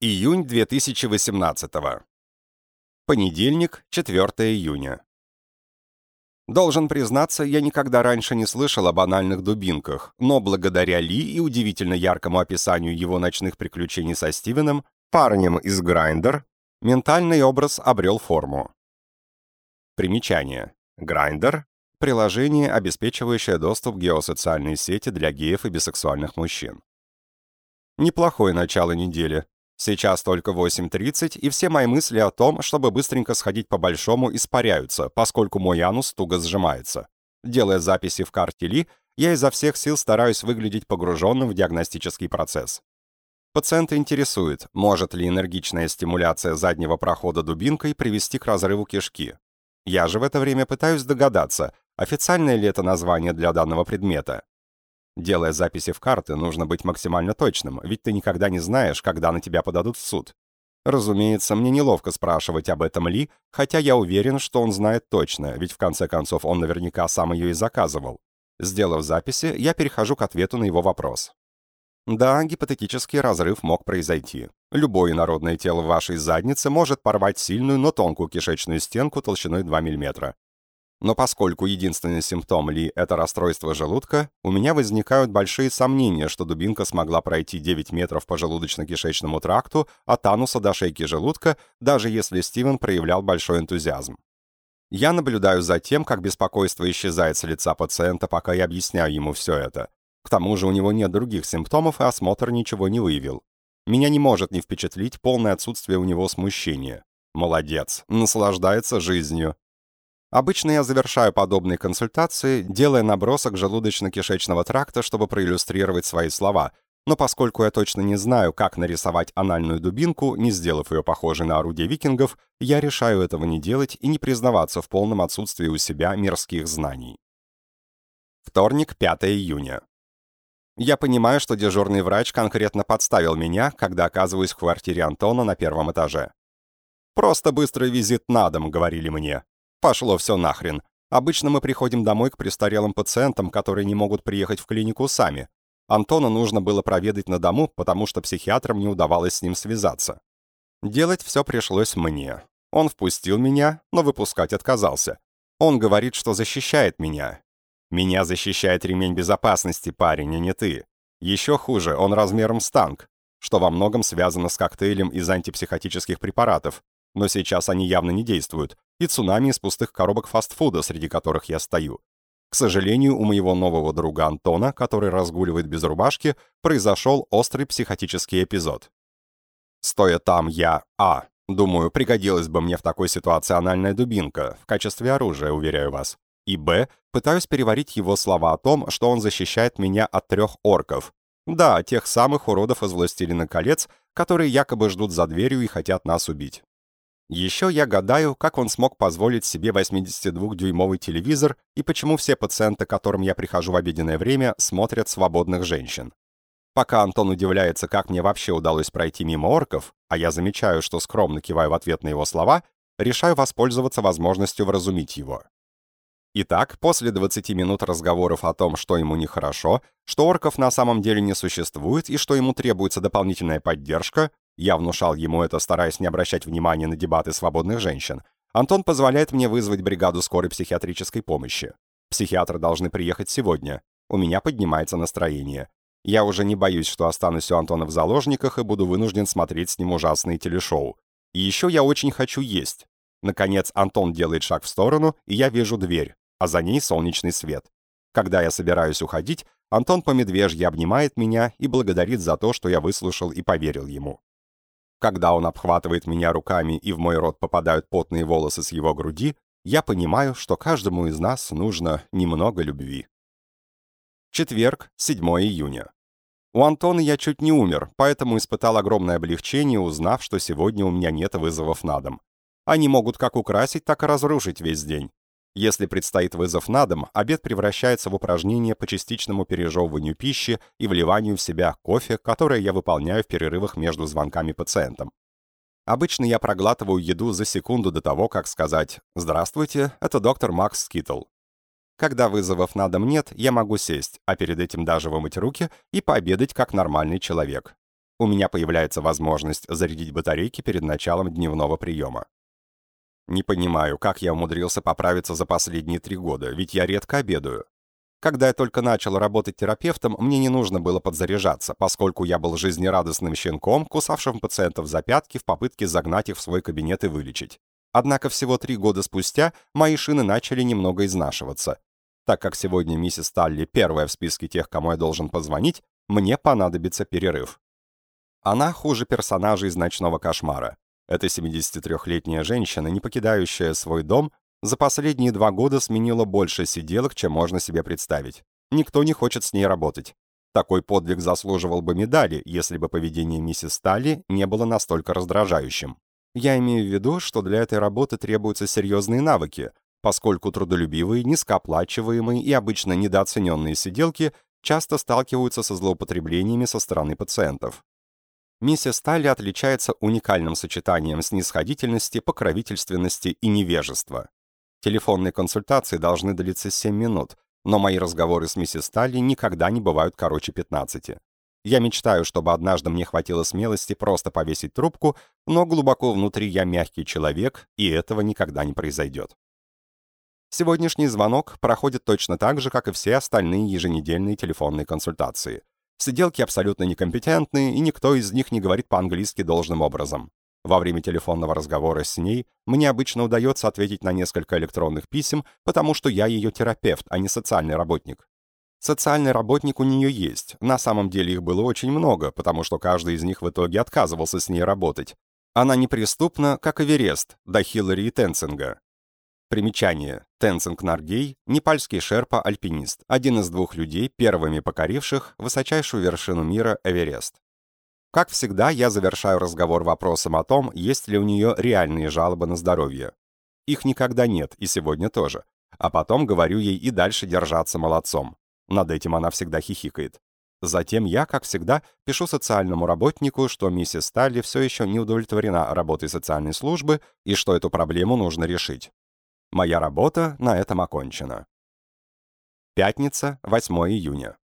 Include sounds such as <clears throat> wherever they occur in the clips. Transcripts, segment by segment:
Июнь 2018. Понедельник, 4 июня. Должен признаться, я никогда раньше не слышал о банальных дубинках, но благодаря Ли и удивительно яркому описанию его ночных приключений со Стивеном, парнем из Grindr, ментальный образ обрел форму. Примечание. Grindr — приложение, обеспечивающее доступ к геосоциальной сети для геев и бисексуальных мужчин. Неплохое начало недели. Сейчас только 8.30, и все мои мысли о том, чтобы быстренько сходить по-большому, испаряются, поскольку мой анус туго сжимается. Делая записи в карте Ли, я изо всех сил стараюсь выглядеть погруженным в диагностический процесс. Пациента интересует, может ли энергичная стимуляция заднего прохода дубинкой привести к разрыву кишки. Я же в это время пытаюсь догадаться, официальное ли это название для данного предмета. Делая записи в карты, нужно быть максимально точным, ведь ты никогда не знаешь, когда на тебя подадут в суд. Разумеется, мне неловко спрашивать об этом Ли, хотя я уверен, что он знает точно, ведь в конце концов он наверняка сам ее и заказывал. Сделав записи, я перехожу к ответу на его вопрос. Да, гипотетический разрыв мог произойти. Любое народное тело в вашей заднице может порвать сильную, но тонкую кишечную стенку толщиной 2 мм. Но поскольку единственный симптом Ли – это расстройство желудка, у меня возникают большие сомнения, что дубинка смогла пройти 9 метров по желудочно-кишечному тракту от ануса до шейки желудка, даже если Стивен проявлял большой энтузиазм. Я наблюдаю за тем, как беспокойство исчезает с лица пациента, пока я объясняю ему все это. К тому же у него нет других симптомов, и осмотр ничего не выявил. Меня не может не впечатлить полное отсутствие у него смущения. Молодец, наслаждается жизнью. Обычно я завершаю подобные консультации, делая набросок желудочно-кишечного тракта, чтобы проиллюстрировать свои слова, но поскольку я точно не знаю, как нарисовать анальную дубинку, не сделав ее похожей на орудие викингов, я решаю этого не делать и не признаваться в полном отсутствии у себя мирских знаний. Вторник, 5 июня. Я понимаю, что дежурный врач конкретно подставил меня, когда оказываюсь в квартире Антона на первом этаже. «Просто быстрый визит на дом», — говорили мне. Пошло все нахрен. Обычно мы приходим домой к престарелым пациентам, которые не могут приехать в клинику сами. Антона нужно было проведать на дому, потому что психиатрам не удавалось с ним связаться. Делать все пришлось мне. Он впустил меня, но выпускать отказался. Он говорит, что защищает меня. Меня защищает ремень безопасности, парень, а не ты. Еще хуже, он размером с танк, что во многом связано с коктейлем из антипсихотических препаратов, но сейчас они явно не действуют, и цунами из пустых коробок фастфуда, среди которых я стою. К сожалению, у моего нового друга Антона, который разгуливает без рубашки, произошел острый психотический эпизод. Стоя там, я А. Думаю, пригодилась бы мне в такой ситуации анальная дубинка, в качестве оружия, уверяю вас. И Б. Пытаюсь переварить его слова о том, что он защищает меня от трех орков. Да, тех самых уродов из «Властелина колец», которые якобы ждут за дверью и хотят нас убить. Еще я гадаю, как он смог позволить себе 82-дюймовый телевизор и почему все пациенты, к которым я прихожу в обеденное время, смотрят свободных женщин. Пока Антон удивляется, как мне вообще удалось пройти мимо орков, а я замечаю, что скромно киваю в ответ на его слова, решаю воспользоваться возможностью вразумить его. Итак, после 20 минут разговоров о том, что ему нехорошо, что орков на самом деле не существует и что ему требуется дополнительная поддержка, я внушал ему это, стараясь не обращать внимания на дебаты свободных женщин. Антон позволяет мне вызвать бригаду скорой психиатрической помощи. Психиатры должны приехать сегодня. У меня поднимается настроение. Я уже не боюсь, что останусь у Антона в заложниках и буду вынужден смотреть с ним ужасные телешоу. И еще я очень хочу есть. Наконец, Антон делает шаг в сторону, и я вижу дверь, а за ней солнечный свет. Когда я собираюсь уходить, Антон по медвежье обнимает меня и благодарит за то, что я выслушал и поверил ему. Когда он обхватывает меня руками и в мой рот попадают потные волосы с его груди, я понимаю, что каждому из нас нужно немного любви. Четверг, 7 июня. У Антона я чуть не умер, поэтому испытал огромное облегчение, узнав, что сегодня у меня нет вызовов на дом. Они могут как украсить, так и разрушить весь день. Если предстоит вызов на дом, обед превращается в упражнение по частичному пережевыванию пищи и вливанию в себя кофе, которое я выполняю в перерывах между звонками пациентам. Обычно я проглатываю еду за секунду до того, как сказать «Здравствуйте, это доктор Макс Скитл». Когда вызовов на дом нет, я могу сесть, а перед этим даже вымыть руки и пообедать как нормальный человек. У меня появляется возможность зарядить батарейки перед началом дневного приема. Не понимаю, как я умудрился поправиться за последние три года, ведь я редко обедаю. Когда я только начал работать терапевтом, мне не нужно было подзаряжаться, поскольку я был жизнерадостным щенком, кусавшим пациентов за пятки в попытке загнать их в свой кабинет и вылечить. Однако всего три года спустя мои шины начали немного изнашиваться. Так как сегодня миссис Талли первая в списке тех, кому я должен позвонить, мне понадобится перерыв. Она хуже персонажа из «Ночного кошмара». Эта 73-летняя женщина, не покидающая свой дом, за последние два года сменила больше сиделок, чем можно себе представить. Никто не хочет с ней работать. Такой подвиг заслуживал бы медали, если бы поведение миссис Сталли не было настолько раздражающим. Я имею в виду, что для этой работы требуются серьезные навыки, поскольку трудолюбивые, низкооплачиваемые и обычно недооцененные сиделки часто сталкиваются со злоупотреблениями со стороны пациентов. Миссис Талли отличается уникальным сочетанием снисходительности, покровительственности и невежества. Телефонные консультации должны длиться 7 минут, но мои разговоры с миссис Талли никогда не бывают короче 15. Я мечтаю, чтобы однажды мне хватило смелости просто повесить трубку, но глубоко внутри я мягкий человек, и этого никогда не произойдет. Сегодняшний звонок проходит точно так же, как и все остальные еженедельные телефонные консультации – Сиделки абсолютно некомпетентны, и никто из них не говорит по-английски должным образом. Во время телефонного разговора с ней мне обычно удается ответить на несколько электронных писем, потому что я ее терапевт, а не социальный работник. Социальный работник у нее есть. На самом деле их было очень много, потому что каждый из них в итоге отказывался с ней работать. Она неприступна, как Эверест, до Хиллари и Тенцинга. Примечание. Тенцинг Наргей – непальский шерпа-альпинист, один из двух людей, первыми покоривших высочайшую вершину мира Эверест. Как всегда, я завершаю разговор вопросом о том, есть ли у нее реальные жалобы на здоровье. Их никогда нет, и сегодня тоже. А потом говорю ей и дальше держаться молодцом. Над этим она всегда хихикает. Затем я, как всегда, пишу социальному работнику, что миссис Сталли все еще не удовлетворена работой социальной службы и что эту проблему нужно решить. Моя работа на этом окончена. Пятница, 8 июня.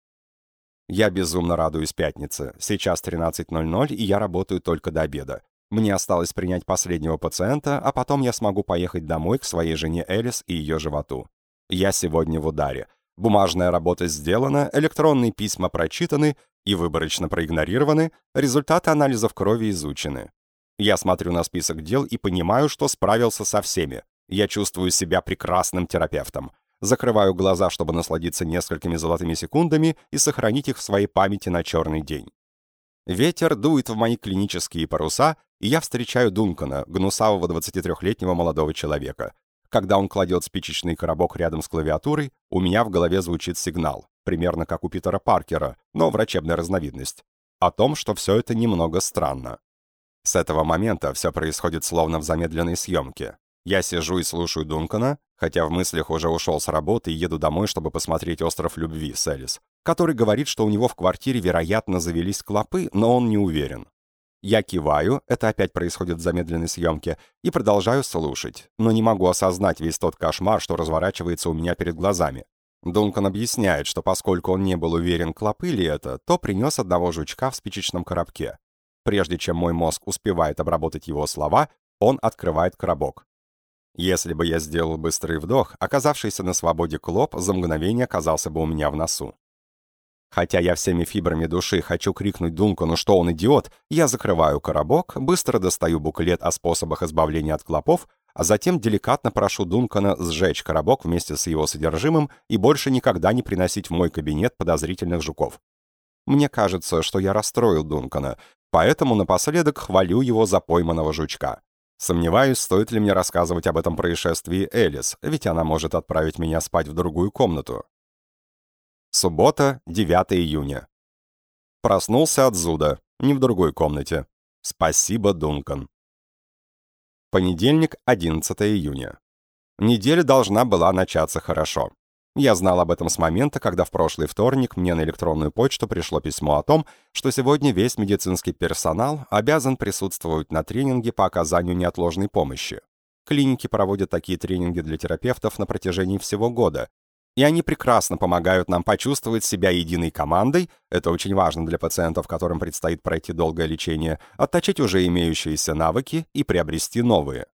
Я безумно радуюсь пятнице. Сейчас 13.00, и я работаю только до обеда. Мне осталось принять последнего пациента, а потом я смогу поехать домой к своей жене Элис и ее животу. Я сегодня в ударе. Бумажная работа сделана, электронные письма прочитаны и выборочно проигнорированы, результаты анализов крови изучены. Я смотрю на список дел и понимаю, что справился со всеми. Я чувствую себя прекрасным терапевтом. Закрываю глаза, чтобы насладиться несколькими золотыми секундами и сохранить их в своей памяти на черный день. Ветер дует в мои клинические паруса, и я встречаю Дункана, гнусавого 23-летнего молодого человека. Когда он кладет спичечный коробок рядом с клавиатурой, у меня в голове звучит сигнал, примерно как у Питера Паркера, но врачебная разновидность, о том, что все это немного странно. С этого момента все происходит словно в замедленной съемке. Я сижу и слушаю Дункана, хотя в мыслях уже ушел с работы и еду домой, чтобы посмотреть «Остров любви» с Элис, который говорит, что у него в квартире, вероятно, завелись клопы, но он не уверен. Я киваю, это опять происходит в замедленной съемке, и продолжаю слушать, но не могу осознать весь тот кошмар, что разворачивается у меня перед глазами. Дункан объясняет, что поскольку он не был уверен, клопы ли это, то принес одного жучка в спичечном коробке. Прежде чем мой мозг успевает обработать его слова, он открывает коробок. Если бы я сделал быстрый вдох, оказавшийся на свободе клоп за мгновение оказался бы у меня в носу. Хотя я всеми фибрами души хочу крикнуть Дункану, что он идиот, я закрываю коробок, быстро достаю буклет о способах избавления от клопов, а затем деликатно прошу Дункана сжечь коробок вместе с его содержимым и больше никогда не приносить в мой кабинет подозрительных жуков. Мне кажется, что я расстроил Дункана, поэтому напоследок хвалю его за пойманного жучка. Сомневаюсь, стоит ли мне рассказывать об этом происшествии Элис, ведь она может отправить меня спать в другую комнату. Суббота, 9 июня. Проснулся от зуда, не в другой комнате. Спасибо, Дункан. Понедельник, 11 июня. Неделя должна была начаться хорошо. Я знал об этом с момента, когда в прошлый вторник мне на электронную почту пришло письмо о том, что сегодня весь медицинский персонал обязан присутствовать на тренинге по оказанию неотложной помощи. Клиники проводят такие тренинги для терапевтов на протяжении всего года, и они прекрасно помогают нам почувствовать себя единой командой, это очень важно для пациентов, которым предстоит пройти долгое лечение, отточить уже имеющиеся навыки и приобрести новые.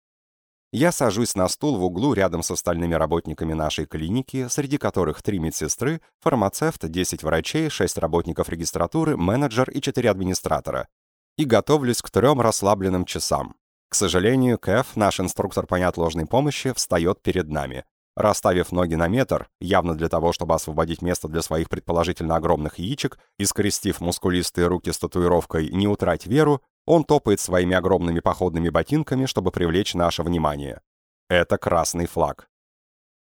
Я сажусь на стул в углу рядом с остальными работниками нашей клиники, среди которых три медсестры, фармацевт, 10 врачей, 6 работников регистратуры, менеджер и 4 администратора, и готовлюсь к трем расслабленным часам. К сожалению, Кэф, наш инструктор по неотложной помощи, встает перед нами. Расставив ноги на метр, явно для того, чтобы освободить место для своих предположительно огромных яичек, и скрестив мускулистые руки с татуировкой «Не утрать веру», он топает своими огромными походными ботинками, чтобы привлечь наше внимание. Это красный флаг.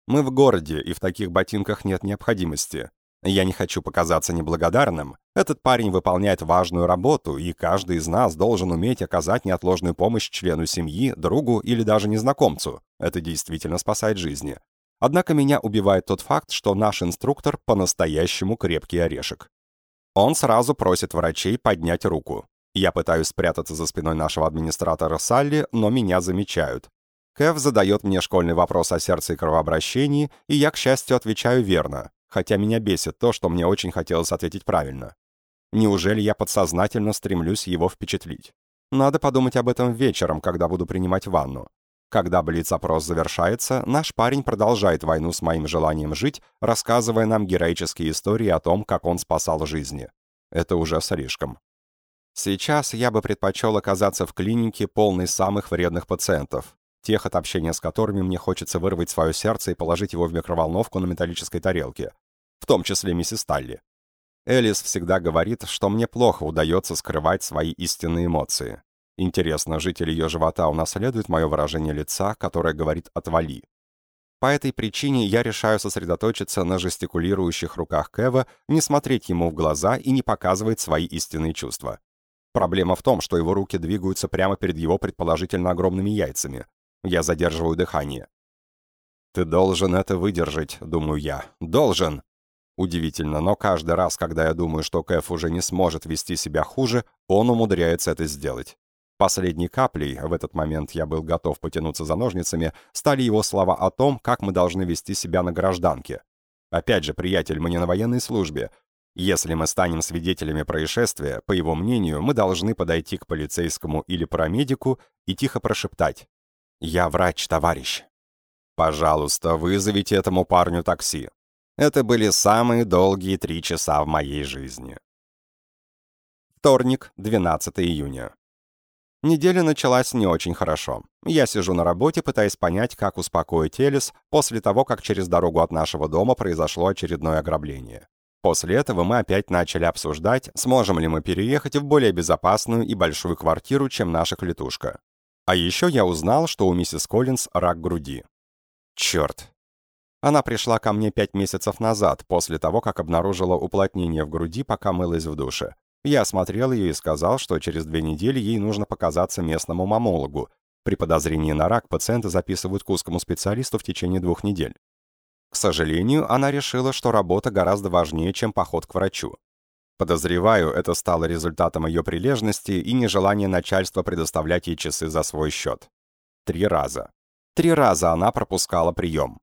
Мы в городе, и в таких ботинках нет необходимости. Я не хочу показаться неблагодарным. Этот парень выполняет важную работу, и каждый из нас должен уметь оказать неотложную помощь члену семьи, другу или даже незнакомцу. Это действительно спасает жизни. Однако меня убивает тот факт, что наш инструктор по-настоящему крепкий орешек. Он сразу просит врачей поднять руку. Я пытаюсь спрятаться за спиной нашего администратора Салли, но меня замечают. Кэв задает мне школьный вопрос о сердце и кровообращении, и я, к счастью, отвечаю верно, хотя меня бесит то, что мне очень хотелось ответить правильно. Неужели я подсознательно стремлюсь его впечатлить? Надо подумать об этом вечером, когда буду принимать ванну. Когда блиц-опрос завершается, наш парень продолжает войну с моим желанием жить, рассказывая нам героические истории о том, как он спасал жизни. Это уже слишком. Сейчас я бы предпочел оказаться в клинике, полной самых вредных пациентов, тех, от общения с которыми мне хочется вырвать свое сердце и положить его в микроволновку на металлической тарелке, в том числе миссис Талли. Элис всегда говорит, что мне плохо удается скрывать свои истинные эмоции. Интересно, житель ее живота унаследует мое выражение лица, которое говорит «отвали». По этой причине я решаю сосредоточиться на жестикулирующих руках Кева, не смотреть ему в глаза и не показывать свои истинные чувства. Проблема в том, что его руки двигаются прямо перед его предположительно огромными яйцами. Я задерживаю дыхание. «Ты должен это выдержать», — думаю я. «Должен!» Удивительно, но каждый раз, когда я думаю, что Кэф уже не сможет вести себя хуже, он умудряется это сделать. Последней каплей, в этот момент я был готов потянуться за ножницами, стали его слова о том, как мы должны вести себя на гражданке. Опять же, приятель, мы не на военной службе. Если мы станем свидетелями происшествия, по его мнению, мы должны подойти к полицейскому или парамедику и тихо прошептать «Я врач, товарищ». «Пожалуйста, вызовите этому парню такси». Это были самые долгие три часа в моей жизни. Вторник, 12 июня. Неделя началась не очень хорошо. Я сижу на работе, пытаясь понять, как успокоить Элис после того, как через дорогу от нашего дома произошло очередное ограбление. После этого мы опять начали обсуждать, сможем ли мы переехать в более безопасную и большую квартиру, чем наша клетушка. А еще я узнал, что у миссис Коллинз рак груди. Черт. Она пришла ко мне пять месяцев назад, после того, как обнаружила уплотнение в груди, пока мылась в душе. Я осмотрел ее и сказал, что через две недели ей нужно показаться местному мамологу. При подозрении на рак пациента записывают к узкому специалисту в течение двух недель. К сожалению, она решила, что работа гораздо важнее, чем поход к врачу. Подозреваю, это стало результатом ее прилежности и нежелания начальства предоставлять ей часы за свой счет. Три раза. Три раза она пропускала прием.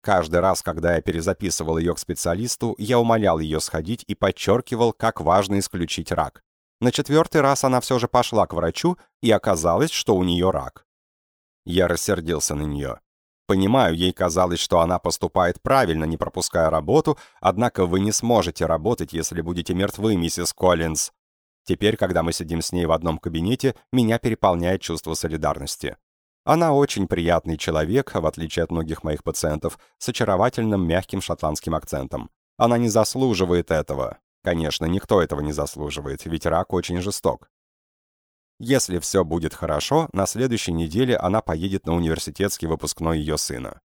Каждый раз, когда я перезаписывал ее к специалисту, я умолял ее сходить и подчеркивал, как важно исключить рак. На четвертый раз она все же пошла к врачу, и оказалось, что у нее рак. Я рассердился на нее. Понимаю, ей казалось, что она поступает правильно, не пропуская работу, однако вы не сможете работать, если будете мертвы, миссис Коллинз. Теперь, когда мы сидим с ней в одном кабинете, меня переполняет чувство солидарности. Она очень приятный человек, в отличие от многих моих пациентов, с очаровательным мягким шотландским акцентом. Она не заслуживает этого. Конечно, никто этого не заслуживает, ведь рак очень жесток. Если все будет хорошо, на следующей неделе она поедет на университетский выпускной ее сына.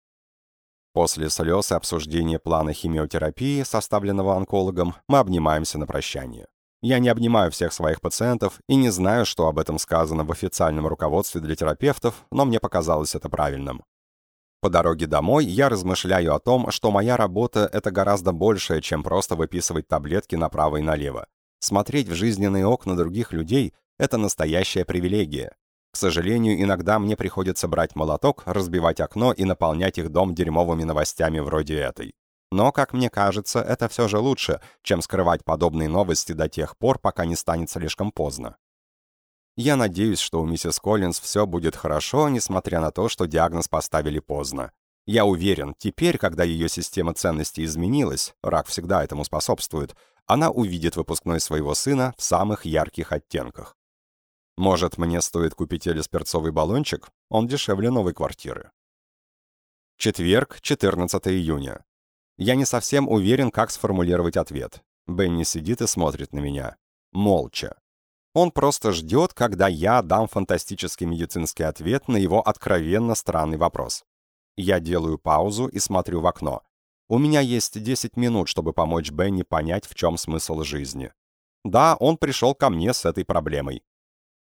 После слез и обсуждения плана химиотерапии, составленного онкологом, мы обнимаемся на прощание. Я не обнимаю всех своих пациентов и не знаю, что об этом сказано в официальном руководстве для терапевтов, но мне показалось это правильным. По дороге домой я размышляю о том, что моя работа — это гораздо большее, чем просто выписывать таблетки направо и налево. Смотреть в жизненные окна других людей — это настоящая привилегия. К сожалению, иногда мне приходится брать молоток, разбивать окно и наполнять их дом дерьмовыми новостями вроде этой. Но, как мне кажется, это все же лучше, чем скрывать подобные новости до тех пор, пока не станет слишком поздно. Я надеюсь, что у миссис Коллинз все будет хорошо, несмотря на то, что диагноз поставили поздно. Я уверен, теперь, когда ее система ценностей изменилась, рак всегда этому способствует, она увидит выпускной своего сына в самых ярких оттенках. Может, мне стоит купить элисперцовый баллончик? Он дешевле новой квартиры. Четверг, 14 июня. Я не совсем уверен, как сформулировать ответ. Бенни сидит и смотрит на меня. Молча. Он просто ждет, когда я дам фантастический медицинский ответ на его откровенно странный вопрос. Я делаю паузу и смотрю в окно. У меня есть 10 минут, чтобы помочь Бенни понять, в чем смысл жизни. Да, он пришел ко мне с этой проблемой.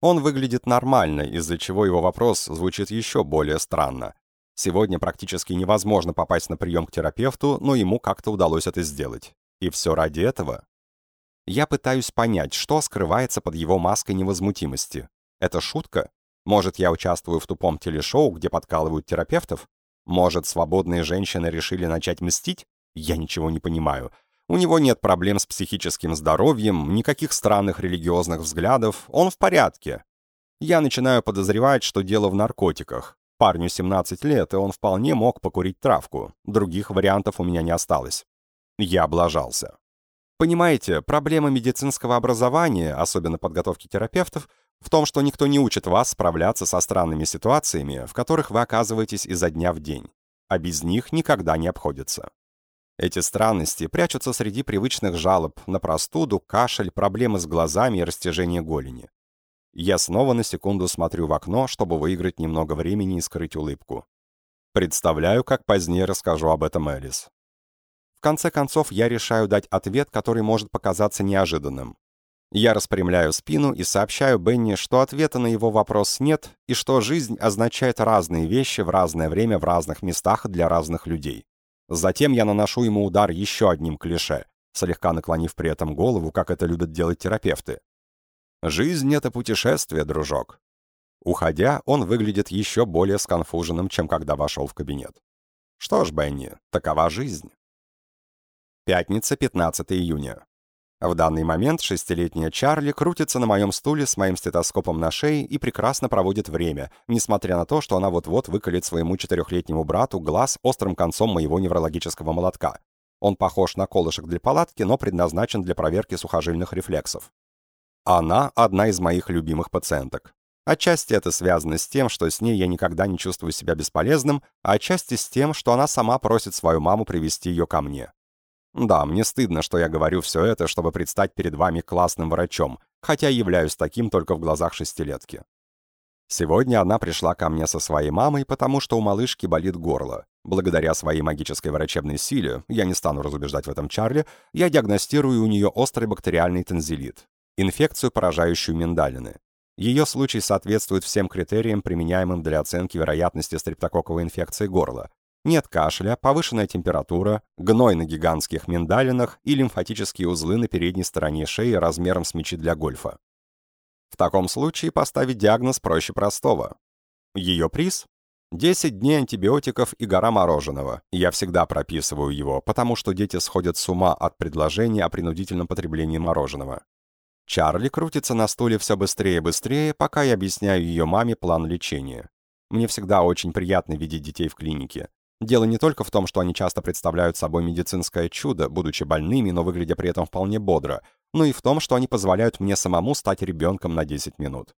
Он выглядит нормально, из-за чего его вопрос звучит еще более странно. Сегодня практически невозможно попасть на прием к терапевту, но ему как-то удалось это сделать. И все ради этого. Я пытаюсь понять, что скрывается под его маской невозмутимости. Это шутка? Может, я участвую в тупом телешоу, где подкалывают терапевтов? Может, свободные женщины решили начать мстить? Я ничего не понимаю. У него нет проблем с психическим здоровьем, никаких странных религиозных взглядов, он в порядке. Я начинаю подозревать, что дело в наркотиках. Парню 17 лет, и он вполне мог покурить травку. Других вариантов у меня не осталось. Я облажался. Понимаете, проблема медицинского образования, особенно подготовки терапевтов, в том, что никто не учит вас справляться со странными ситуациями, в которых вы оказываетесь изо дня в день, а без них никогда не обходится. Эти странности прячутся среди привычных жалоб на простуду, кашель, проблемы с глазами и растяжение голени. Я снова на секунду смотрю в окно, чтобы выиграть немного времени и скрыть улыбку. Представляю, как позднее расскажу об этом Элис конце концов, я решаю дать ответ, который может показаться неожиданным. Я распрямляю спину и сообщаю Бенни, что ответа на его вопрос нет, и что жизнь означает разные вещи в разное время в разных местах для разных людей. Затем я наношу ему удар еще одним клише, слегка наклонив при этом голову, как это любят делать терапевты. «Жизнь — это путешествие, дружок». Уходя, он выглядит еще более сконфуженным, чем когда вошел в кабинет. Что ж, Бенни, такова жизнь. Пятница, 15 июня. В данный момент шестилетняя Чарли крутится на моем стуле с моим стетоскопом на шее и прекрасно проводит время, несмотря на то, что она вот-вот выколет своему четырехлетнему брату глаз острым концом моего неврологического молотка. Он похож на колышек для палатки, но предназначен для проверки сухожильных рефлексов. Она одна из моих любимых пациенток. Отчасти это связано с тем, что с ней я никогда не чувствую себя бесполезным, а отчасти с тем, что она сама просит свою маму привести ее ко мне. Да, мне стыдно, что я говорю все это, чтобы предстать перед вами классным врачом, хотя являюсь таким только в глазах шестилетки. Сегодня она пришла ко мне со своей мамой, потому что у малышки болит горло. Благодаря своей магической врачебной силе, я не стану разубеждать в этом Чарли, я диагностирую у нее острый бактериальный танзелит, инфекцию, поражающую миндалины. Ее случай соответствует всем критериям, применяемым для оценки вероятности стрептококковой инфекции горла, нет кашля, повышенная температура, гной на гигантских миндалинах и лимфатические узлы на передней стороне шеи размером с мячи для гольфа. В таком случае поставить диагноз проще простого. Ее приз? 10 дней антибиотиков и гора мороженого. Я всегда прописываю его, потому что дети сходят с ума от предложения о принудительном потреблении мороженого. Чарли крутится на стуле все быстрее и быстрее, пока я объясняю ее маме план лечения. Мне всегда очень приятно видеть детей в клинике. Дело не только в том, что они часто представляют собой медицинское чудо, будучи больными, но выглядя при этом вполне бодро, но и в том, что они позволяют мне самому стать ребенком на 10 минут.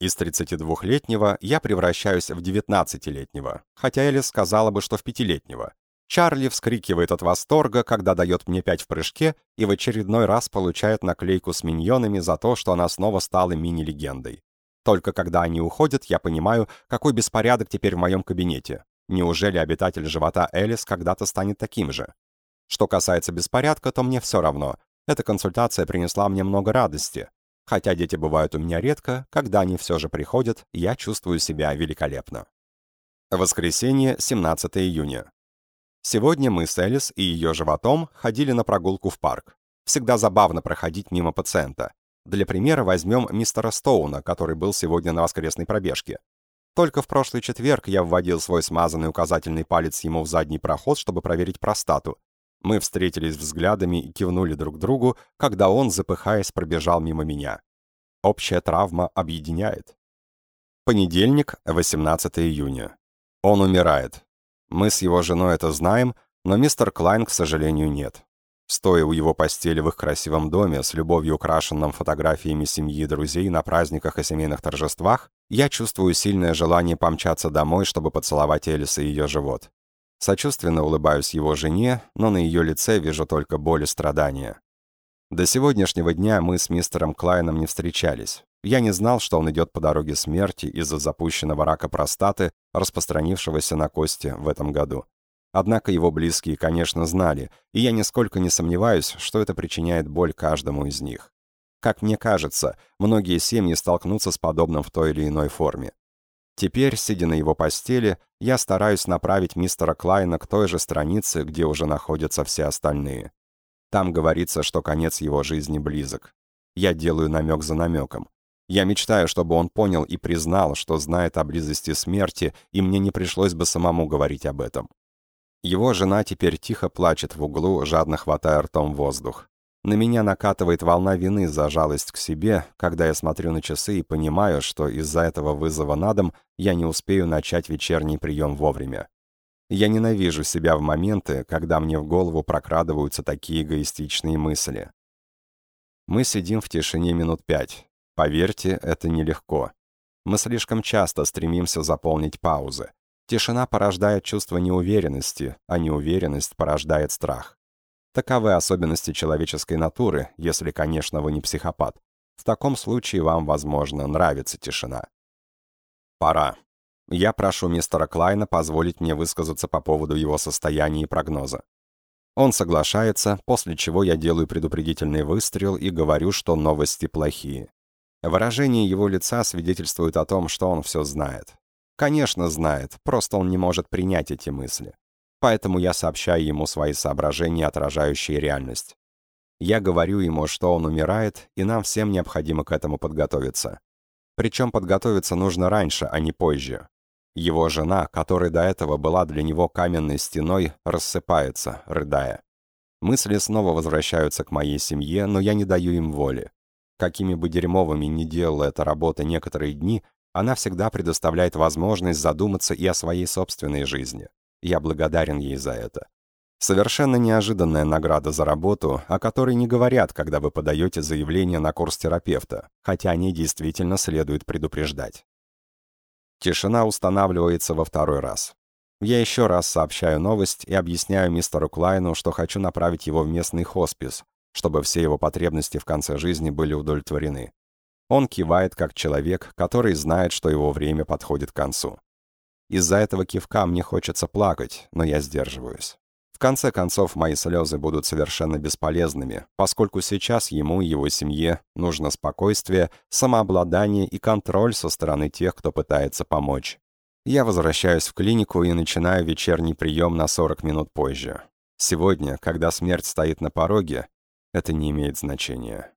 Из 32-летнего я превращаюсь в 19-летнего, хотя Элис сказала бы, что в 5-летнего. Чарли вскрикивает от восторга, когда дает мне 5 в прыжке и в очередной раз получает наклейку с миньонами за то, что она снова стала мини-легендой. Только когда они уходят, я понимаю, какой беспорядок теперь в моем кабинете. Неужели обитатель живота Элис когда-то станет таким же? Что касается беспорядка, то мне все равно. Эта консультация принесла мне много радости. Хотя дети бывают у меня редко, когда они все же приходят, я чувствую себя великолепно. Воскресенье, 17 июня. Сегодня мы с Элис и ее животом ходили на прогулку в парк. Всегда забавно проходить мимо пациента. Для примера возьмем мистера Стоуна, который был сегодня на воскресной пробежке. Только в прошлый четверг я вводил свой смазанный указательный палец ему в задний проход, чтобы проверить простату. Мы встретились взглядами и кивнули друг другу, когда он, запыхаясь, пробежал мимо меня. Общая травма объединяет. Понедельник, 18 июня. Он умирает. Мы с его женой это знаем, но мистер Клайн, к сожалению, нет. Стоя у его постели в их красивом доме, с любовью украшенным фотографиями семьи и друзей на праздниках и семейных торжествах, я чувствую сильное желание помчаться домой, чтобы поцеловать Элис и ее живот. Сочувственно улыбаюсь его жене, но на ее лице вижу только боль и страдания. До сегодняшнего дня мы с мистером Клайном не встречались. Я не знал, что он идет по дороге смерти из-за запущенного рака простаты, распространившегося на кости в этом году. Однако его близкие, конечно, знали, и я нисколько не сомневаюсь, что это причиняет боль каждому из них. Как мне кажется, многие семьи столкнутся с подобным в той или иной форме. Теперь, сидя на его постели, я стараюсь направить мистера Клайна к той же странице, где уже находятся все остальные. Там говорится, что конец его жизни близок. Я делаю намек за намеком. Я мечтаю, чтобы он понял и признал, что знает о близости смерти, и мне не пришлось бы самому говорить об этом. Его жена теперь тихо плачет в углу, жадно хватая ртом воздух. На меня накатывает волна вины за жалость к себе, когда я смотрю на часы и понимаю, что из-за этого вызова на дом я не успею начать вечерний прием вовремя. Я ненавижу себя в моменты, когда мне в голову прокрадываются такие эгоистичные мысли. Мы сидим в тишине минут пять. Поверьте, это нелегко. Мы слишком часто стремимся заполнить паузы. Тишина порождает чувство неуверенности, а неуверенность порождает страх. Таковы особенности человеческой натуры, если, конечно, вы не психопат. В таком случае вам, возможно, нравится тишина. Пора. Я прошу мистера Клайна позволить мне высказаться по поводу его состояния и прогноза. Он соглашается, после чего я делаю предупредительный выстрел и говорю, что новости плохие. Выражение его лица свидетельствует о том, что он все знает. Конечно, знает, просто он не может принять эти мысли. Поэтому я сообщаю ему свои соображения, отражающие реальность. Я говорю ему, что он умирает, и нам всем необходимо к этому подготовиться. Причем подготовиться нужно раньше, а не позже. Его жена, которая до этого была для него каменной стеной, рассыпается, рыдая. Мысли снова возвращаются к моей семье, но я не даю им воли. Какими бы дерьмовыми ни делала эта работа некоторые дни, она всегда предоставляет возможность задуматься и о своей собственной жизни. Я благодарен ей за это. Совершенно неожиданная награда за работу, о которой не говорят, когда вы подаете заявление на курс терапевта, хотя о ней действительно следует предупреждать. Тишина устанавливается во второй раз. Я еще раз сообщаю новость и объясняю мистеру Клайну, что хочу направить его в местный хоспис, чтобы все его потребности в конце жизни были удовлетворены. Он кивает, как человек, который знает, что его время подходит к концу. Из-за этого кивка мне хочется плакать, но я сдерживаюсь. В конце концов, мои слезы будут совершенно бесполезными, поскольку сейчас ему и его семье нужно спокойствие, самообладание и контроль со стороны тех, кто пытается помочь. Я возвращаюсь в клинику и начинаю вечерний прием на 40 минут позже. Сегодня, когда смерть стоит на пороге, это не имеет значения.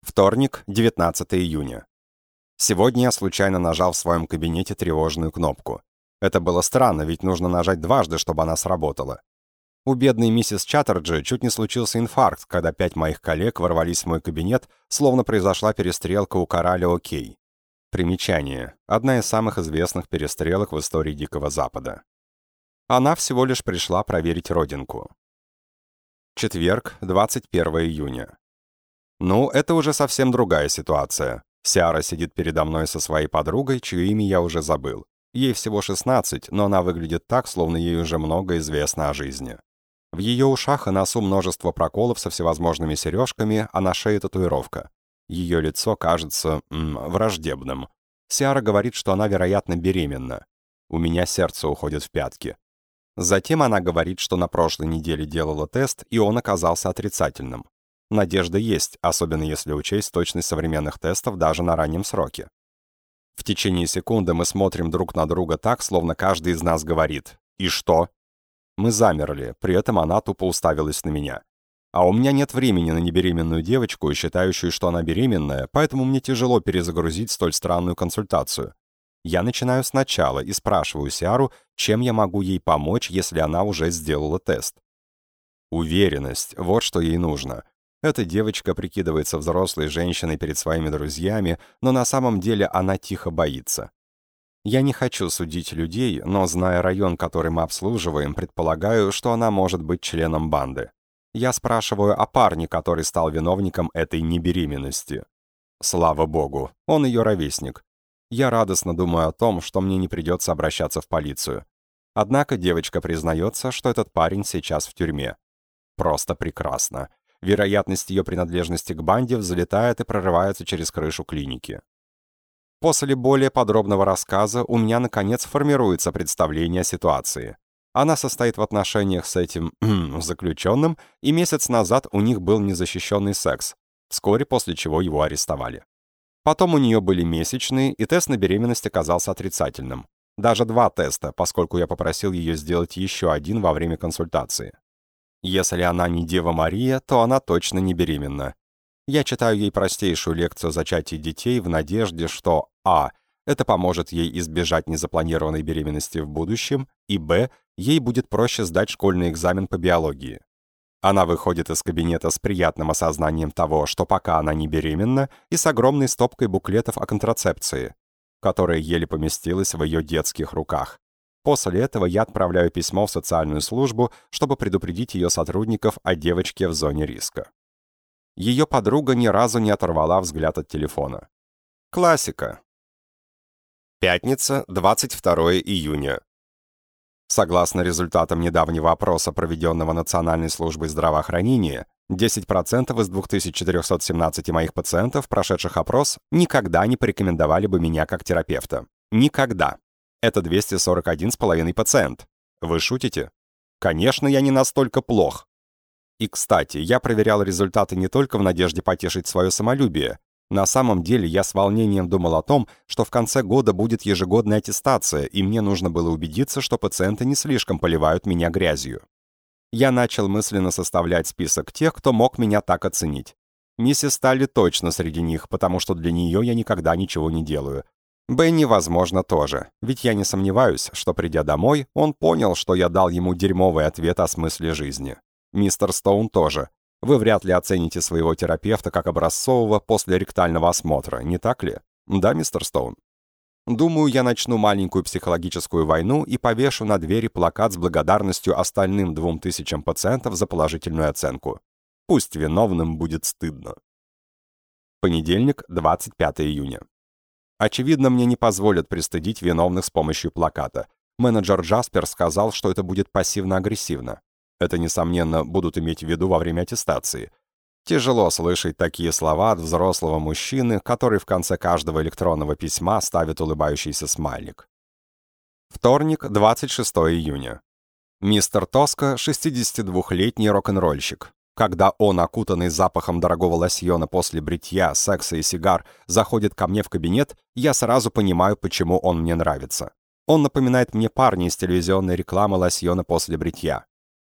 Вторник, 19 июня. Сегодня я случайно нажал в своем кабинете тревожную кнопку. Это было странно, ведь нужно нажать дважды, чтобы она сработала. У бедной миссис Чаттерджи чуть не случился инфаркт, когда пять моих коллег ворвались в мой кабинет, словно произошла перестрелка у короля Окей. Примечание. Одна из самых известных перестрелок в истории Дикого Запада. Она всего лишь пришла проверить родинку. Четверг, 21 июня. Ну, это уже совсем другая ситуация. Сиара сидит передо мной со своей подругой, чье имя я уже забыл. Ей всего 16, но она выглядит так, словно ей уже много известно о жизни. В ее ушах и носу множество проколов со всевозможными сережками, а на шее татуировка. Ее лицо кажется м, враждебным. Сиара говорит, что она, вероятно, беременна. У меня сердце уходит в пятки. Затем она говорит, что на прошлой неделе делала тест, и он оказался отрицательным. Надежда есть, особенно если учесть точность современных тестов даже на раннем сроке. В течение секунды мы смотрим друг на друга так, словно каждый из нас говорит «И что?». Мы замерли, при этом она тупо уставилась на меня. А у меня нет времени на небеременную девочку, считающую, что она беременная, поэтому мне тяжело перезагрузить столь странную консультацию. Я начинаю сначала и спрашиваю Сиару, чем я могу ей помочь, если она уже сделала тест. Уверенность, вот что ей нужно. Эта девочка прикидывается взрослой женщиной перед своими друзьями, но на самом деле она тихо боится. Я не хочу судить людей, но, зная район, который мы обслуживаем, предполагаю, что она может быть членом банды. Я спрашиваю о парне, который стал виновником этой небеременности. Слава богу, он ее ровесник. Я радостно думаю о том, что мне не придется обращаться в полицию. Однако девочка признается, что этот парень сейчас в тюрьме. Просто прекрасно вероятность ее принадлежности к банде взлетает и прорывается через крышу клиники. После более подробного рассказа у меня, наконец, формируется представление о ситуации. Она состоит в отношениях с этим <clears throat> заключенным, и месяц назад у них был незащищенный секс, вскоре после чего его арестовали. Потом у нее были месячные, и тест на беременность оказался отрицательным. Даже два теста, поскольку я попросил ее сделать еще один во время консультации. Если она не Дева Мария, то она точно не беременна. Я читаю ей простейшую лекцию о зачатии детей в надежде, что а. Это поможет ей избежать незапланированной беременности в будущем, и б. Ей будет проще сдать школьный экзамен по биологии. Она выходит из кабинета с приятным осознанием того, что пока она не беременна, и с огромной стопкой буклетов о контрацепции, которая еле поместилась в ее детских руках. После этого я отправляю письмо в социальную службу, чтобы предупредить ее сотрудников о девочке в зоне риска. Ее подруга ни разу не оторвала взгляд от телефона. Классика. Пятница, 22 июня. Согласно результатам недавнего опроса, проведенного Национальной службой здравоохранения, 10% из 2417 моих пациентов, прошедших опрос, никогда не порекомендовали бы меня как терапевта. Никогда. Это 241,5 пациент. Вы шутите? Конечно, я не настолько плох. И, кстати, я проверял результаты не только в надежде потешить свое самолюбие. На самом деле я с волнением думал о том, что в конце года будет ежегодная аттестация, и мне нужно было убедиться, что пациенты не слишком поливают меня грязью. Я начал мысленно составлять список тех, кто мог меня так оценить. Миссис Сталли точно среди них, потому что для нее я никогда ничего не делаю. Бенни, возможно, тоже, ведь я не сомневаюсь, что, придя домой, он понял, что я дал ему дерьмовый ответ о смысле жизни. Мистер Стоун тоже. Вы вряд ли оцените своего терапевта как образцового после ректального осмотра, не так ли? Да, мистер Стоун? Думаю, я начну маленькую психологическую войну и повешу на двери плакат с благодарностью остальным двум тысячам пациентов за положительную оценку. Пусть виновным будет стыдно. Понедельник, 25 июня. Очевидно, мне не позволят пристыдить виновных с помощью плаката. Менеджер Джаспер сказал, что это будет пассивно-агрессивно. Это, несомненно, будут иметь в виду во время аттестации. Тяжело слышать такие слова от взрослого мужчины, который в конце каждого электронного письма ставит улыбающийся смайлик. Вторник, 26 июня. Мистер Тоска, 62-летний рок-н-ролльщик. Когда он, окутанный запахом дорогого лосьона после бритья, секса и сигар, заходит ко мне в кабинет, я сразу понимаю, почему он мне нравится. Он напоминает мне парня из телевизионной рекламы лосьона после бритья.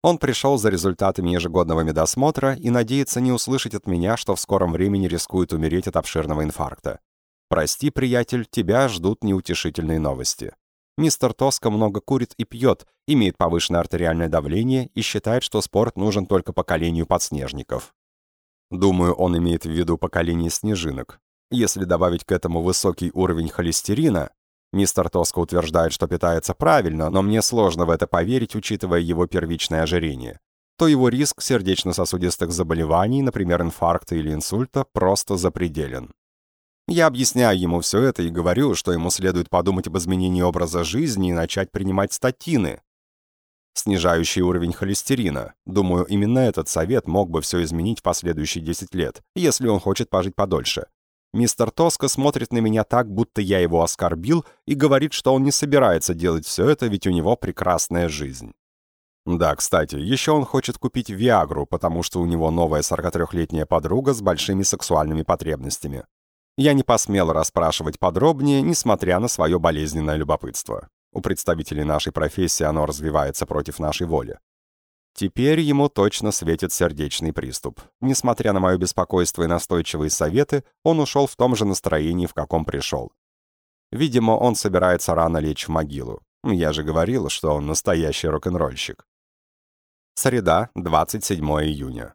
Он пришел за результатами ежегодного медосмотра и надеется не услышать от меня, что в скором времени рискует умереть от обширного инфаркта. «Прости, приятель, тебя ждут неутешительные новости». Мистер Тоска много курит и пьет, имеет повышенное артериальное давление и считает, что спорт нужен только поколению подснежников. Думаю, он имеет в виду поколение снежинок. Если добавить к этому высокий уровень холестерина, мистер Тоска утверждает, что питается правильно, но мне сложно в это поверить, учитывая его первичное ожирение, то его риск сердечно-сосудистых заболеваний, например, инфаркта или инсульта, просто запределен. Я объясняю ему все это и говорю, что ему следует подумать об изменении образа жизни и начать принимать статины, снижающие уровень холестерина. Думаю, именно этот совет мог бы все изменить в последующие 10 лет, если он хочет пожить подольше. Мистер Тоска смотрит на меня так, будто я его оскорбил, и говорит, что он не собирается делать все это, ведь у него прекрасная жизнь. Да, кстати, еще он хочет купить Виагру, потому что у него новая 43-летняя подруга с большими сексуальными потребностями. Я не посмел расспрашивать подробнее, несмотря на свое болезненное любопытство. У представителей нашей профессии оно развивается против нашей воли. Теперь ему точно светит сердечный приступ. Несмотря на мое беспокойство и настойчивые советы, он ушел в том же настроении, в каком пришел. Видимо, он собирается рано лечь в могилу. Я же говорил, что он настоящий рок-н-ролльщик. Среда, 27 июня.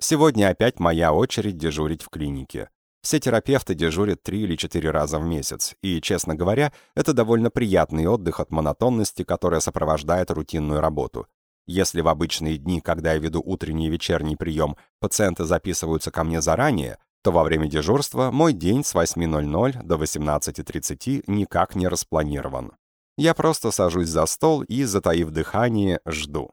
Сегодня опять моя очередь дежурить в клинике. Все терапевты дежурят три или четыре раза в месяц, и, честно говоря, это довольно приятный отдых от монотонности, которая сопровождает рутинную работу. Если в обычные дни, когда я веду утренний и вечерний прием, пациенты записываются ко мне заранее, то во время дежурства мой день с 8.00 до 18.30 никак не распланирован. Я просто сажусь за стол и, затаив дыхание, жду.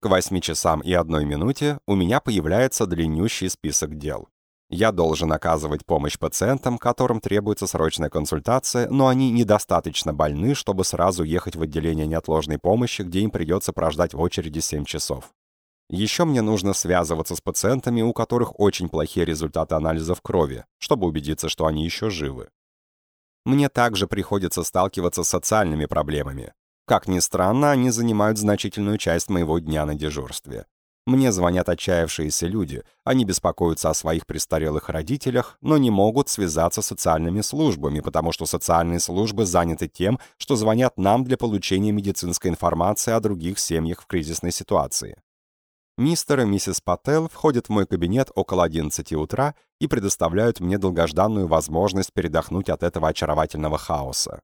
К 8 часам и одной минуте у меня появляется длиннющий список дел. Я должен оказывать помощь пациентам, которым требуется срочная консультация, но они недостаточно больны, чтобы сразу ехать в отделение неотложной помощи, где им придется прождать в очереди 7 часов. Еще мне нужно связываться с пациентами, у которых очень плохие результаты анализов крови, чтобы убедиться, что они еще живы. Мне также приходится сталкиваться с социальными проблемами. Как ни странно, они занимают значительную часть моего дня на дежурстве. Мне звонят отчаявшиеся люди. Они беспокоятся о своих престарелых родителях, но не могут связаться с социальными службами, потому что социальные службы заняты тем, что звонят нам для получения медицинской информации о других семьях в кризисной ситуации. Мистер и миссис Паттел входят в мой кабинет около 11 утра и предоставляют мне долгожданную возможность передохнуть от этого очаровательного хаоса.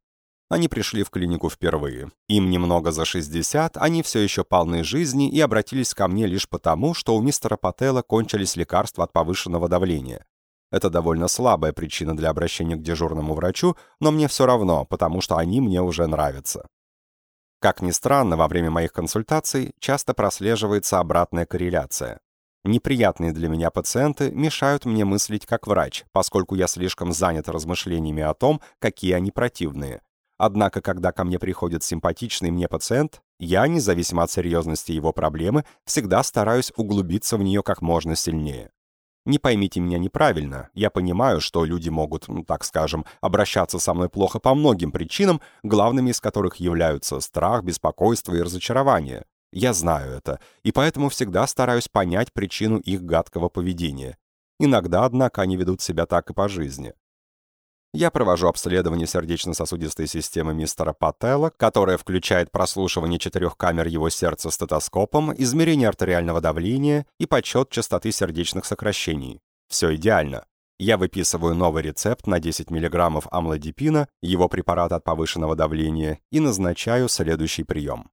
Они пришли в клинику впервые. Им немного за 60, они все еще полны жизни и обратились ко мне лишь потому, что у мистера Паттелла кончились лекарства от повышенного давления. Это довольно слабая причина для обращения к дежурному врачу, но мне все равно, потому что они мне уже нравятся. Как ни странно, во время моих консультаций часто прослеживается обратная корреляция. Неприятные для меня пациенты мешают мне мыслить как врач, поскольку я слишком занят размышлениями о том, какие они противные, Однако, когда ко мне приходит симпатичный мне пациент, я, независимо от серьезности его проблемы, всегда стараюсь углубиться в нее как можно сильнее. Не поймите меня неправильно, я понимаю, что люди могут, так скажем, обращаться со мной плохо по многим причинам, главными из которых являются страх, беспокойство и разочарование. Я знаю это, и поэтому всегда стараюсь понять причину их гадкого поведения. Иногда, однако, они ведут себя так и по жизни. Я провожу обследование сердечно-сосудистой системы мистера Паттелла, которое включает прослушивание четырех камер его сердца стетоскопом, измерение артериального давления и подсчет частоты сердечных сокращений. Все идеально. Я выписываю новый рецепт на 10 мг амлодипина, его препарат от повышенного давления, и назначаю следующий прием.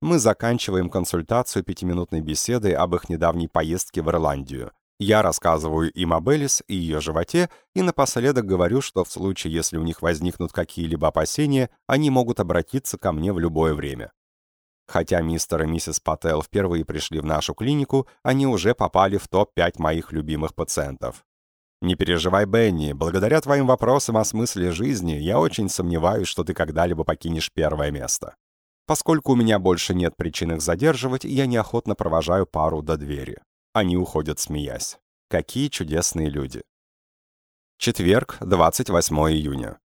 Мы заканчиваем консультацию пятиминутной беседой об их недавней поездке в Ирландию. Я рассказываю им об Элис и ее животе, и напоследок говорю, что в случае, если у них возникнут какие-либо опасения, они могут обратиться ко мне в любое время. Хотя мистер и миссис Паттел впервые пришли в нашу клинику, они уже попали в топ-5 моих любимых пациентов. Не переживай, Бенни, благодаря твоим вопросам о смысле жизни я очень сомневаюсь, что ты когда-либо покинешь первое место. Поскольку у меня больше нет причин их задерживать, я неохотно провожаю пару до двери. Они уходят, смеясь. Какие чудесные люди. Четверг, 28 июня.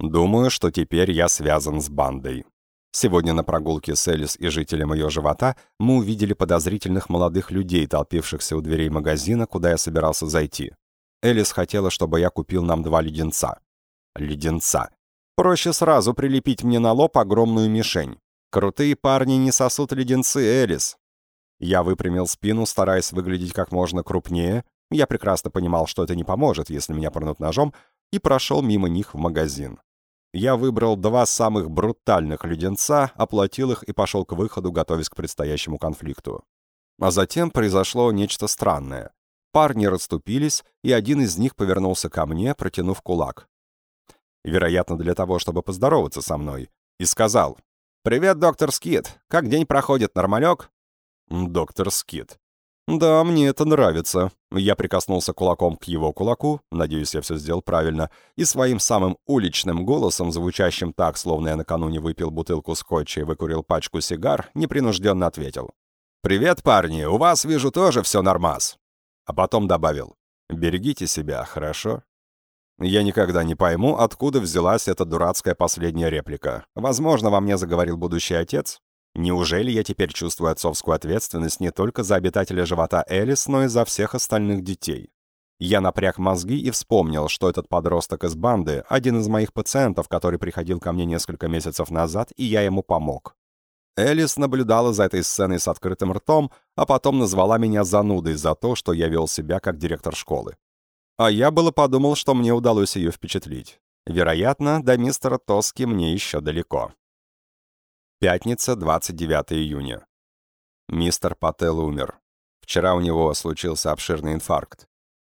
Думаю, что теперь я связан с бандой. Сегодня на прогулке с Элис и жителем ее живота мы увидели подозрительных молодых людей, толпившихся у дверей магазина, куда я собирался зайти. Элис хотела, чтобы я купил нам два леденца. Леденца. Проще сразу прилепить мне на лоб огромную мишень. Крутые парни не сосут леденцы, Элис. Я выпрямил спину, стараясь выглядеть как можно крупнее. Я прекрасно понимал, что это не поможет, если меня пронут ножом, и прошел мимо них в магазин. Я выбрал два самых брутальных леденца, оплатил их и пошел к выходу, готовясь к предстоящему конфликту. А затем произошло нечто странное. Парни расступились, и один из них повернулся ко мне, протянув кулак. Вероятно, для того, чтобы поздороваться со мной. И сказал, «Привет, доктор Скит. Как день проходит, нормалек?» Доктор Скит. «Да, мне это нравится». Я прикоснулся кулаком к его кулаку, надеюсь, я все сделал правильно, и своим самым уличным голосом, звучащим так, словно я накануне выпил бутылку скотча и выкурил пачку сигар, непринужденно ответил. «Привет, парни, у вас, вижу, тоже все нормас». А потом добавил. «Берегите себя, хорошо?» Я никогда не пойму, откуда взялась эта дурацкая последняя реплика. Возможно, во мне заговорил будущий отец, Неужели я теперь чувствую отцовскую ответственность не только за обитателя живота Элис, но и за всех остальных детей? Я напряг мозги и вспомнил, что этот подросток из банды — один из моих пациентов, который приходил ко мне несколько месяцев назад, и я ему помог. Элис наблюдала за этой сценой с открытым ртом, а потом назвала меня занудой за то, что я вел себя как директор школы. А я было подумал, что мне удалось ее впечатлить. Вероятно, до мистера Тоски мне еще далеко. Пятница, 29 июня. Мистер Паттел умер. Вчера у него случился обширный инфаркт.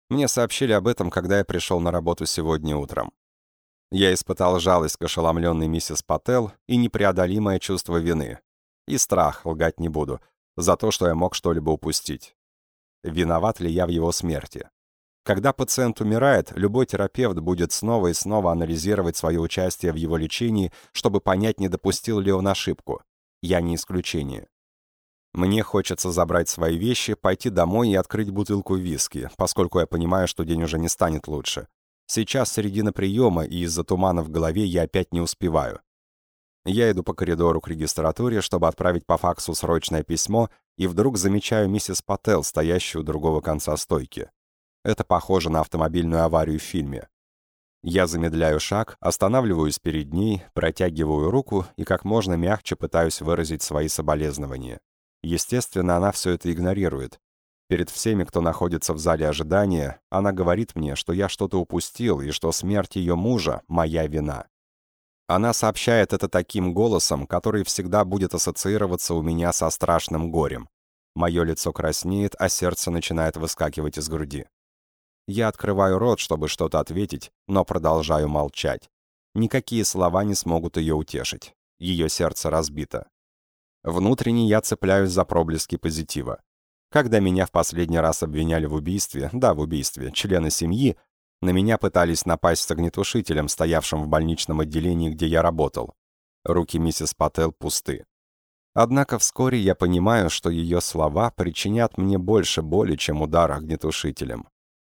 Мне сообщили об этом, когда я пришел на работу сегодня утром. Я испытал жалость к ошеломленной миссис Паттел и непреодолимое чувство вины. И страх, лгать не буду, за то, что я мог что-либо упустить. Виноват ли я в его смерти? Когда пациент умирает, любой терапевт будет снова и снова анализировать свое участие в его лечении, чтобы понять, не допустил ли он ошибку. Я не исключение. Мне хочется забрать свои вещи, пойти домой и открыть бутылку виски, поскольку я понимаю, что день уже не станет лучше. Сейчас середина приема, и из-за тумана в голове я опять не успеваю. Я иду по коридору к регистратуре, чтобы отправить по факсу срочное письмо, и вдруг замечаю миссис Паттел, стоящую у другого конца стойки. Это похоже на автомобильную аварию в фильме. Я замедляю шаг, останавливаюсь перед ней, протягиваю руку и как можно мягче пытаюсь выразить свои соболезнования. Естественно, она все это игнорирует. Перед всеми, кто находится в зале ожидания, она говорит мне, что я что-то упустил и что смерть ее мужа — моя вина. Она сообщает это таким голосом, который всегда будет ассоциироваться у меня со страшным горем. Мое лицо краснеет, а сердце начинает выскакивать из груди. Я открываю рот, чтобы что-то ответить, но продолжаю молчать. Никакие слова не смогут ее утешить. Ее сердце разбито. Внутренне я цепляюсь за проблески позитива. Когда меня в последний раз обвиняли в убийстве, да, в убийстве, члены семьи, на меня пытались напасть с огнетушителем, стоявшим в больничном отделении, где я работал. Руки миссис Паттел пусты. Однако вскоре я понимаю, что ее слова причинят мне больше боли, чем удар огнетушителем.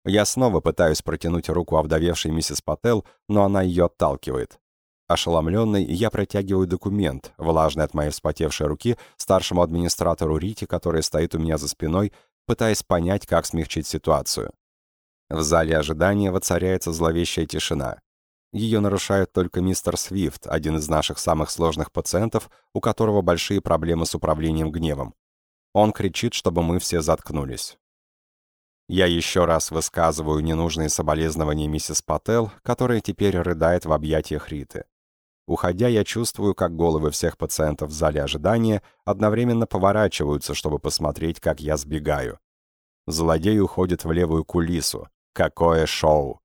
Я снова пытаюсь протянуть руку овдовевшей миссис Паттел, но она ее отталкивает. Ошеломленный, я протягиваю документ, влажный от моей вспотевшей руки, старшему администратору Рити, который стоит у меня за спиной, пытаясь понять, как смягчить ситуацию. В зале ожидания воцаряется зловещая тишина. Ее нарушает только мистер Свифт, один из наших самых сложных пациентов, у которого большие проблемы с управлением гневом. Он кричит, чтобы мы все заткнулись. Я еще раз высказываю ненужные соболезнования миссис Паттел, которая теперь рыдает в объятиях Риты. Уходя, я чувствую, как головы всех пациентов в зале ожидания одновременно поворачиваются, чтобы посмотреть, как я сбегаю. Злодей уходит в левую кулису. Какое шоу!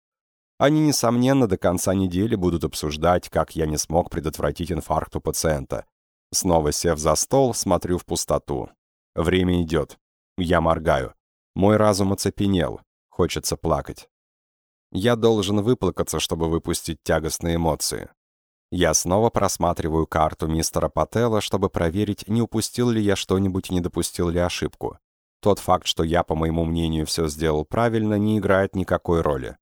Они, несомненно, до конца недели будут обсуждать, как я не смог предотвратить инфаркт у пациента. Снова сев за стол, смотрю в пустоту. Время идет. Я моргаю. Мой разум оцепенел. Хочется плакать. Я должен выплакаться, чтобы выпустить тягостные эмоции. Я снова просматриваю карту мистера Паттелла, чтобы проверить, не упустил ли я что-нибудь и не допустил ли ошибку. Тот факт, что я, по моему мнению, все сделал правильно, не играет никакой роли.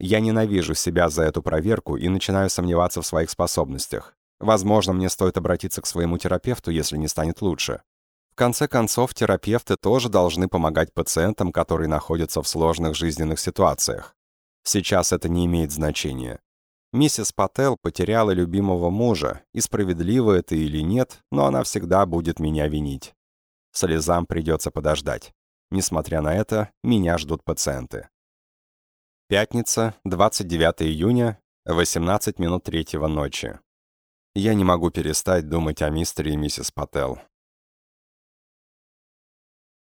Я ненавижу себя за эту проверку и начинаю сомневаться в своих способностях. Возможно, мне стоит обратиться к своему терапевту, если не станет лучше. В конце концов, терапевты тоже должны помогать пациентам, которые находятся в сложных жизненных ситуациях. Сейчас это не имеет значения. Миссис Паттел потеряла любимого мужа, и справедливо это или нет, но она всегда будет меня винить. Слезам придется подождать. Несмотря на это, меня ждут пациенты. Пятница, 29 июня, 18 минут третьего ночи. Я не могу перестать думать о мистере и миссис Паттел.